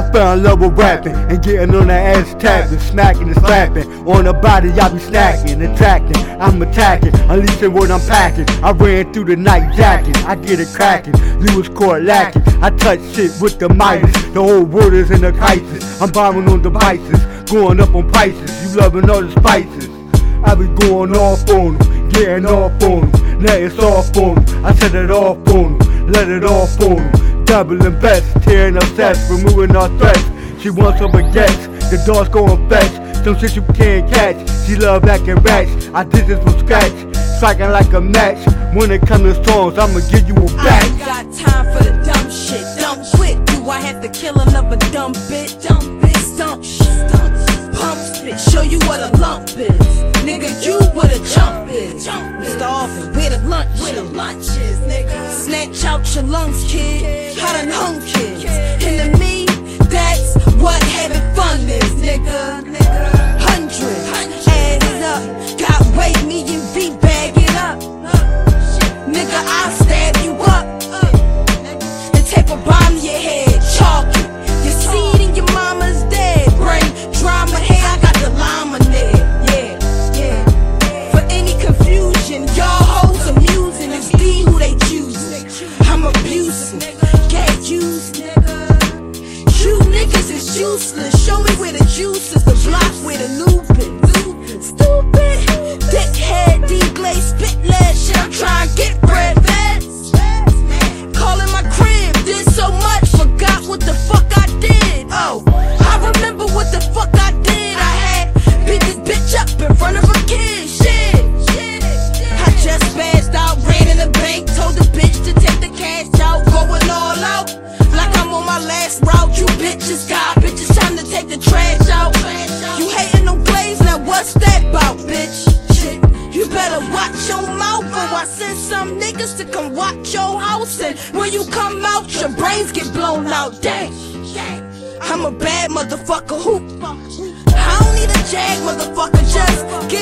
I fell in love with rapping and getting on that ass tapping, smacking and slapping. On the body, I be snacking, attacking. I'm attacking, unleashing what I'm packing. I ran through the night jacking, I get it cracking. You was caught lacking. I touch shit with the Midas. The whole world is in a crisis. I'm bombing on devices, going up on prices. You loving all the spices. I be going off on them, getting off on them. It's off on them. I set it off on them, let it off on them. Doubling best, tearing up sets, removing our threats. She wants some baguettes, the dogs going fetch. Some shit you can't catch. She love acting rats. I did this from scratch, striking like a match. When it comes to songs, I'ma give you a I back. ain't got time for the dumb shit. Dumb quick. Do I have the killing of a dumb bitch? Dumb bitch. Stump shit. Pump spit. Show you what a lump is. Nigga, you what a chump Nigga, I'll stab you up uh, and tape a bomb to your head. Chalk it. Your seed in your mama's dead. Brain drama, hey, I got the llama there. Yeah, yeah. For any confusion, y'all hoes amusing. It's D who they choose. I'm abusive. Get used, nigga. You niggas is useless. Show me where the juice is. The block where the loop is. Stupid. Dickhead, D-glaze, spit route, you bitches got bitches time to take the trash out. You hating on glaze, now what's that about, bitch? You better watch your mouth or I send some niggas to come watch your house. And when you come out, your brains get blown out. Dang, I'm a bad motherfucker who. I don't need a jag, motherfucker. Just give